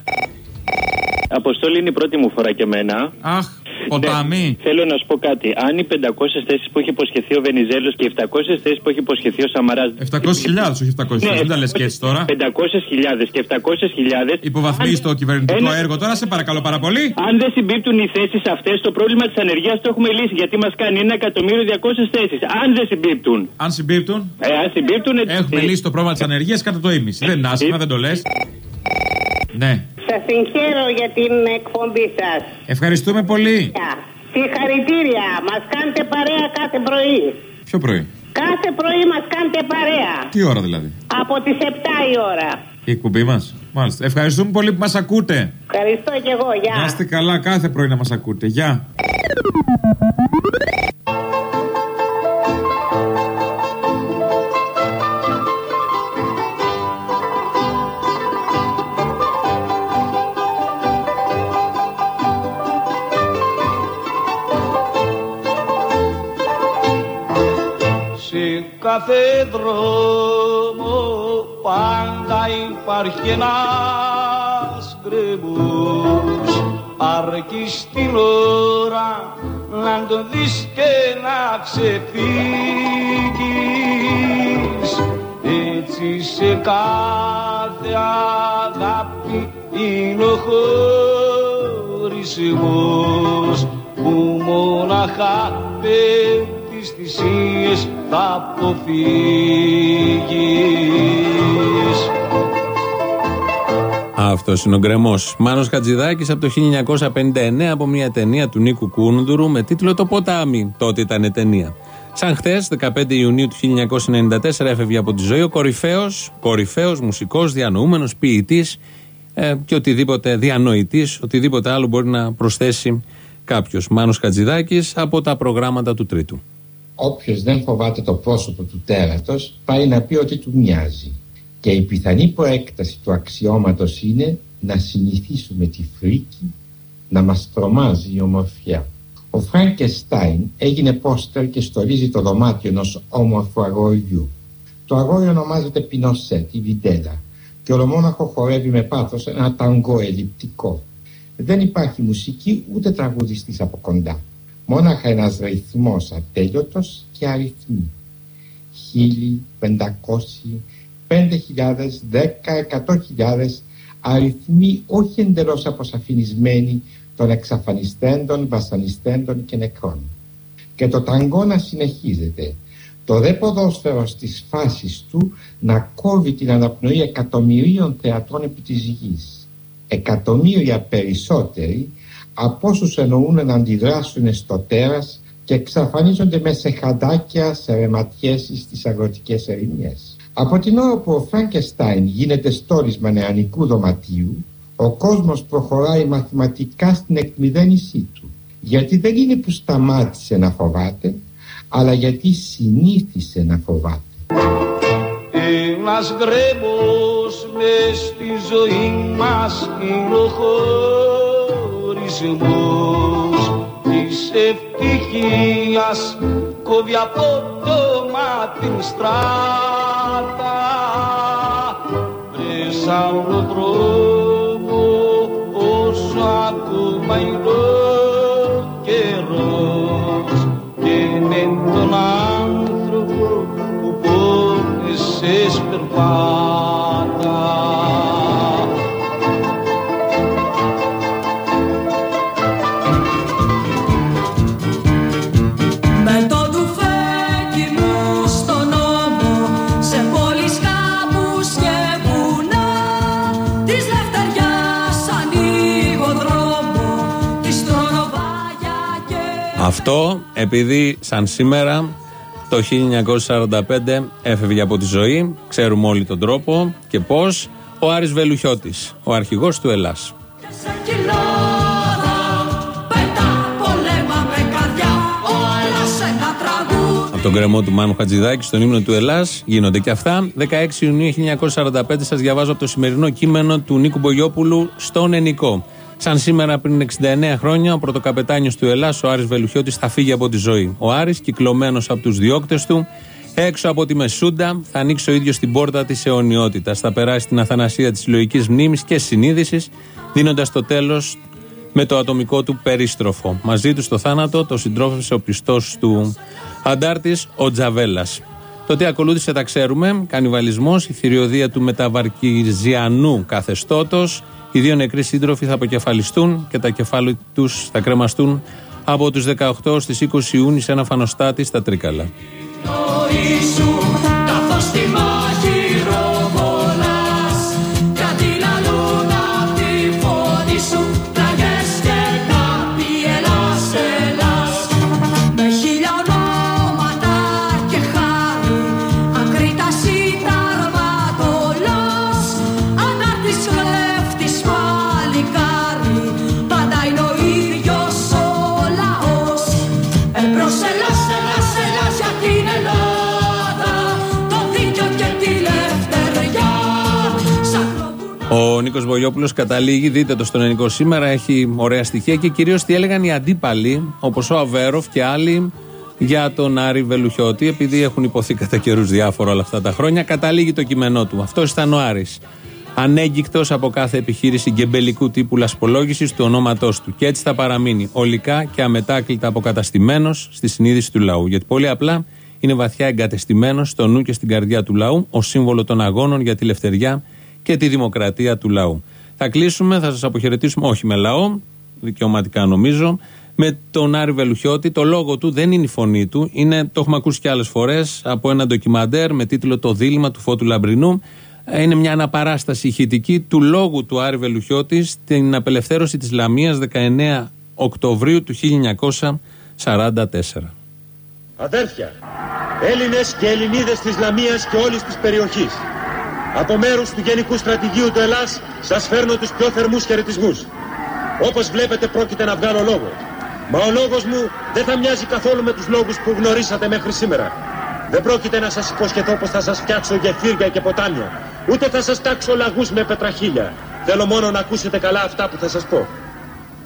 Αποστόλη είναι η πρώτη μου φορά και εμένα. Αχ, ποτάμι. Θέλω να σου πω κάτι. Αν οι 500 θέσεις που έχει υποσχεθεί ο Βενιζέλος και οι 700 θέσεις που έχει υποσχεθεί ο Σαμαρά. 700.000, όχι 700.000. Ναι, Δεν τα λες και έτσι τώρα. 500.000 και 700.000. Υποβαθμίζει το κυβερνητικό Ένα- έργο τώρα, σε παρακαλώ πάρα πολύ. Αν δεν συμπίπτουν οι θέσεις αυτές, το πρόβλημα της ανεργίας το έχουμε λύσει. Γιατί μας κάνει 1.200.000 θέσεις. Αν δεν συμπίπτουν. Αν συμπίπτουν; Ε, αν συμπίπτουν. Έχουμε λύσει το πρόβλημα της ανεργίας κατά το ίμιση. Δεν είναι άσχημα, δεν το λες. Ναι. Σα συγχαίρω για την εκπομπή σας. Ευχαριστούμε πολύ. Συγχαρητήρια. Μας κάνετε παρέα κάθε πρωί. Ποιο πρωί; Κάθε πρωί μας κάνετε παρέα. Τι ώρα δηλαδή; Από τις 7 η ώρα. Η εκπομπή μας; Μάλιστα. Ευχαριστούμε πολύ που μας ακούτε. Ευχαριστώ και εγώ. Γεια. Να είστε καλά κάθε πρωί να μας ακούτε. Γεια. Κάθε δρόμο πάντα υπάρχει ένας γκρεμός. Αρκείς στην ώρα να το δεις και να ξεφύγεις. Έτσι σε κάθε αγάπη είναι ο χωρισμός που μόναχα πέφτεις θυσίες θα αποφύγεις Αυτός είναι ο γκρεμός. Μάνος Χατζηδάκης από το 1959 από μια ταινία του Νίκου Κούνδουρου με τίτλο Το ποτάμι. Τότε ήταν ταινία. Σαν χθες, 15 Ιουνίου του 1994, έφευγε από τη ζωή ο κορυφαίος, κορυφαίος μουσικός, διανοούμενος, ποιητής ε, και οτιδήποτε διανοητής, οτιδήποτε άλλο μπορεί να προσθέσει κάποιος. Μάνος Χατζηδάκης από τα προγράμματα του Τρίτου. Όποιος δεν φοβάται το πρόσωπο του τέρατος πάει να πει ότι του μοιάζει. Και η πιθανή προέκταση του αξιώματος είναι να συνηθίσουμε τη φρίκη, να μας τρομάζει η ομορφιά. Ο Φραγκεστάιν έγινε πόστερ και στολίζει το δωμάτιο ενός όμορφου αγοριού. Το αγόρι ονομάζεται Πινοσέτ, η Βιντέλα, και ολομόναχο χορεύει με πάθος ένα ταγκό ελλειπτικό. Δεν υπάρχει μουσική ούτε τραγουδιστής από κοντά. Μόναχα ένας ρυθμός ατέλειωτος και αριθμοί. Χίλιοι, πεντακόσιοι, πέντε χιλιάδες, δέκα, εκατό χιλιάδες αριθμοί όχι εντελώς αποσαφινισμένοι των εξαφανιστέντων, βασανιστέντων και νεκρών. Και το ταγκό να συνεχίζεται. Το δε ποδόσφαιρο στις φάσεις του να κόβει την αναπνοή εκατομμυρίων θεατών επί της γης. Εκατομμύρια περισσότεροι από όσους εννοούν να αντιδράσουν στο τέρας και εξαφανίζονται μέσα σε χαντάκια, σε ρεματιές ή στις αγροτικές ερημιές. Από την ώρα που ο Φραγκεστάιν γίνεται στόρισμα νεανικού δωματίου, ο κόσμος προχωράει μαθηματικά στην εκμυδένισή του. Γιατί δεν είναι που σταμάτησε να φοβάται, αλλά γιατί συνήθισε να φοβάται. Ένας γκρέμος μες στη ζωή μας είναι ο χωρισμός της ευτυχίας κόβει από το μάτι την στράτα. Βρες άλλο δρόμο όσο ακόμα είναι ο καιρός και με τον άνθρωπο που πόνεσες περπάτα Αυτό επειδή σαν σήμερα το 1945 έφευγε από τη ζωή, ξέρουμε όλοι τον τρόπο και πώς, ο Άρης Βελουχιώτης, ο αρχηγός του Ελλάς. σε κοιλάδα Πέτα πολέμα με καρδιά Ο άλλας ένα τραγούδι Από τον κρεμό του Μάνου Χατζηδάκη στον ύμνο του Ελλάς γίνονται και αυτά. 16 Ιουνίου 1945 σας διαβάζω από το σημερινό κείμενο του Νίκου Μπογιόπουλου στον Ενικό. Σαν σήμερα πριν 69 χρόνια, ο πρωτοκαπετάνιος του Ελλάς, ο Άρης Βελουχιώτης, θα φύγει από τη ζωή. Ο Άρης, κυκλωμένος από τους διώκτες του, έξω από τη Μεσούντα, θα ανοίξει ο ίδιος την πόρτα της αιωνιότητας. Θα περάσει την αθανασία της συλλογικής μνήμης και συνείδησης, δίνοντας το τέλος με το ατομικό του περίστροφο. Μαζί του στο θάνατο το συντρόφευσε ο πιστός του αντάρτης, ο Τζαβέλας. Το τι ακολούθησε τα ξέρουμε. Κανιβαλισμός, η θηριωδία του μεταβαρκιζιανού καθεστώτος. Οι δύο νεκροί σύντροφοι θα αποκεφαλιστούν και τα κεφάλαια τους θα κρεμαστούν από τους 18 στις 20 Ιούνιους σε ένα φανοστάτη στα Τρίκαλα. Ο Νίκο Βογιόπουλο καταλήγει, δείτε το στον ελληνικό σήμερα, έχει ωραία στοιχεία και κυρίως τι έλεγαν οι αντίπαλοι, όπως ο Αβέροφ και άλλοι, για τον Άρη Βελουχιώτη, επειδή έχουν υποθεί κατά καιρούς διάφορα όλα αυτά τα χρόνια. Καταλήγει το κείμενό του. Αυτός ήταν ο Άρης. ανέγκυκτος από κάθε επιχείρηση γκεμπελικού τύπου λασπολόγησης του ονόματός του. Και έτσι θα παραμείνει ολικά και αμετάκλητα αποκαταστημένος στη συνείδηση του λαού. Γιατί πολύ απλά είναι βαθιά εγκατεστημένος στο νου και στην καρδιά του λαού, ω σύμβολο των αγώνων για τη λευτεριά και τη δημοκρατία του λαού. Θα κλείσουμε, θα σας αποχαιρετήσουμε, όχι με λαό, δικαιωματικά νομίζω, με τον Άρη Βελουχιώτη. Το λόγο του δεν είναι η φωνή του, είναι, το έχουμε ακούσει και άλλες φορές από ένα ντοκιμαντέρ με τίτλο Το δίλημα του Φώτου Λαμπρινού. Είναι μια αναπαράσταση ηχητική του λόγου του Άρη Βελουχιώτη στην απελευθέρωση της Λαμίας 19 Οκτωβρίου του 1944. Αδέρφια, Έλληνες και Ελληνίδες της Λαμίας και όλης της περιοχής. Από μέρους του Γενικού Στρατηγίου του Ελλάς σας φέρνω τους πιο θερμούς χαιρετισμούς. Όπως βλέπετε πρόκειται να βγάλω λόγο. Μα ο λόγος μου δεν θα μοιάζει καθόλου με τους λόγους που γνωρίσατε μέχρι σήμερα. Δεν πρόκειται να σας υποσχεθώ πως θα σας φτιάξω γεφύρια και ποτάμια. Ούτε θα σας τάξω λαγούς με πετραχίλια. Θέλω μόνο να ακούσετε καλά αυτά που θα σας πω.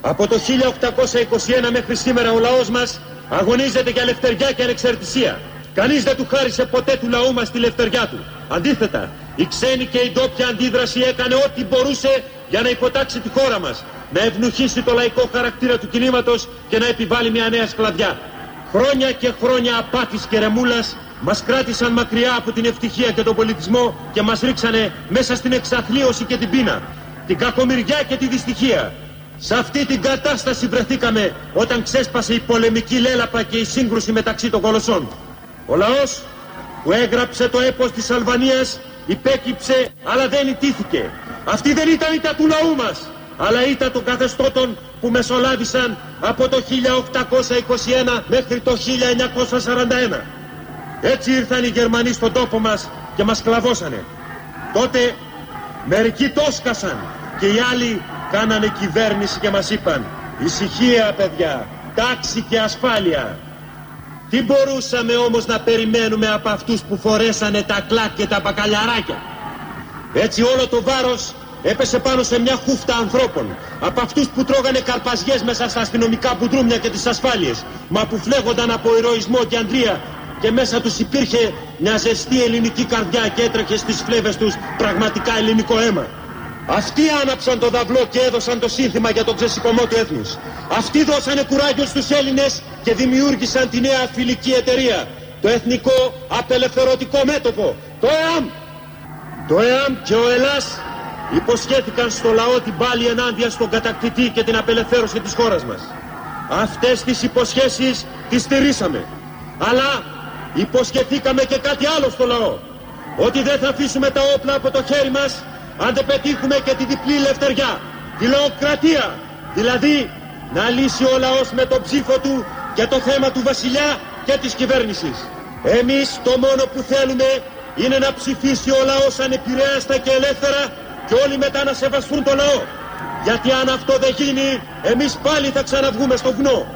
Από το 1821 μέχρι σήμερα ο λαός μας αγωνίζεται για ελευθεριά και ανεξαρτησία. Κανείς δεν του χάρισε ποτέ του λαού μας τη λευτεριά του. Αντίθετα, η ξένη και η ντόπια αντίδραση έκανε ό,τι μπορούσε για να υποτάξει τη χώρα μας, να ευνουχίσει το λαϊκό χαρακτήρα του κινήματος και να επιβάλλει μια νέα σκλαβιά. Χρόνια και χρόνια απάτης και ρεμούλας μας κράτησαν μακριά από την ευτυχία και τον πολιτισμό και μας ρίξανε μέσα στην εξαθλίωση και την πείνα, την κακομοιριά και τη δυστυχία. Σε αυτή την κατάσταση βρεθήκαμε όταν ξέσπασε η πολεμική λέλαπα και η σύγκρουση μεταξύ των κολοσσών. Ο λαός που έγραψε το έπος της Αλβανίας υπέκυψε αλλά δεν ιτήθηκε. Αυτή δεν ήταν ήττα του λαού μας, αλλά ήττα των καθεστώτων που μεσολάβησαν από το 1821 μέχρι το 1941. Έτσι ήρθαν οι Γερμανοί στον τόπο μας και μας κλαβώσανε. Τότε μερικοί τόσκασαν και οι άλλοι κάνανε κυβέρνηση και μας είπαν «Ησυχία παιδιά, τάξη και ασφάλεια». Τι μπορούσαμε όμως να περιμένουμε από αυτούς που φορέσανε τα κλάκ και τα μπακαλιαράκια; Έτσι όλο το βάρος έπεσε πάνω σε μια χούφτα ανθρώπων. Από αυτούς που τρώγανε καρπαζιές μέσα στα αστυνομικά μπουντρούμια και τις ασφάλειες. Μα που φλέγονταν από ηρωισμό και αντρία και μέσα τους υπήρχε μια ζεστή ελληνική καρδιά και έτρεχε στις φλέβες τους πραγματικά ελληνικό αίμα. Αυτοί άναψαν το δαυλό και έδωσαν το σύνθημα για τον ξεσηκωμό του έθνους. Αυτοί δώσανε κουράγιο στους Έλληνες και δημιούργησαν τη νέα φιλική εταιρεία. Το Εθνικό Απελευθερωτικό Μέτωπο, το ΕΑΜ. Το ΕΑΜ και ο Ελλάς υποσχέθηκαν στο λαό την πάλη ενάντια στον κατακτητή και την απελευθέρωση της χώρας μας. Αυτές τις υποσχέσεις τις στηρίσαμε. Αλλά υποσχεθήκαμε και κάτι άλλο στο λαό. Ότι δεν θα αφήσουμε τα όπλα από το χέρι μας αν δεν πετύχουμε και τη διπλή ελευθεριά, τη λαοκρατία, δηλαδή να λύσει ο λαός με τον ψήφο του και το θέμα του βασιλιά και της κυβέρνησης. Εμείς το μόνο που θέλουμε είναι να ψηφίσει ο λαός ανεπηρέαστα και ελεύθερα και όλοι μετά να σεβαστούν το λαό. Γιατί αν αυτό δεν γίνει, εμείς πάλι θα ξαναβγούμε στο βουνό.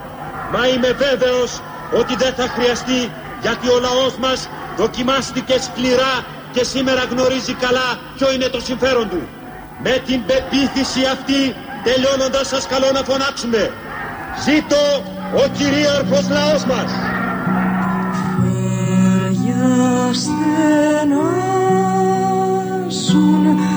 Μα είμαι βέβαιος ότι δεν θα χρειαστεί γιατί ο λαός μας δοκιμάστηκε σκληρά και σήμερα γνωρίζει καλά ποιο είναι το συμφέρον του. Με την πεποίθηση αυτή τελειώνοντας σας καλώ να φωνάξουμε Ζήτω ο κυρίαρχος λαός μας! Φέρια στενάσουν τα